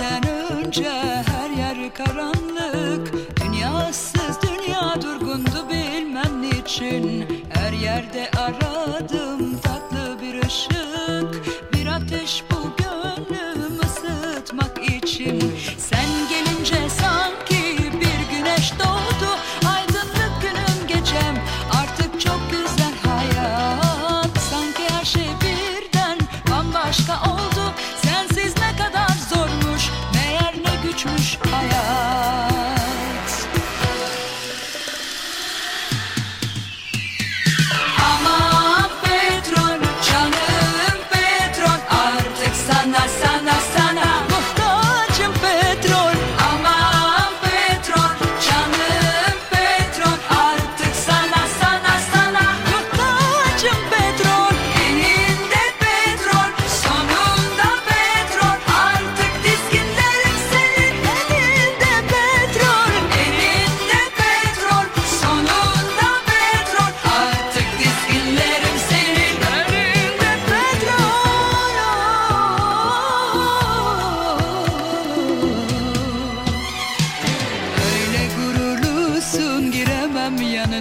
görünce her yer karanlık. Dünyasız dünya durgundu bilmem niçin. Her yerde aradım tatlı bir ışık. Bir ateş bu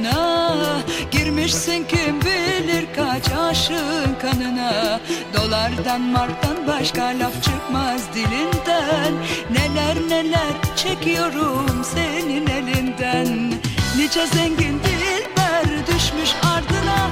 yanına Girmişsin kim bilir kaç aşığın kanına. Dolardan marktan başka laf çıkmaz dilinden. Neler neler çekiyorum senin elinden. Nice zengin dilber düşmüş ardına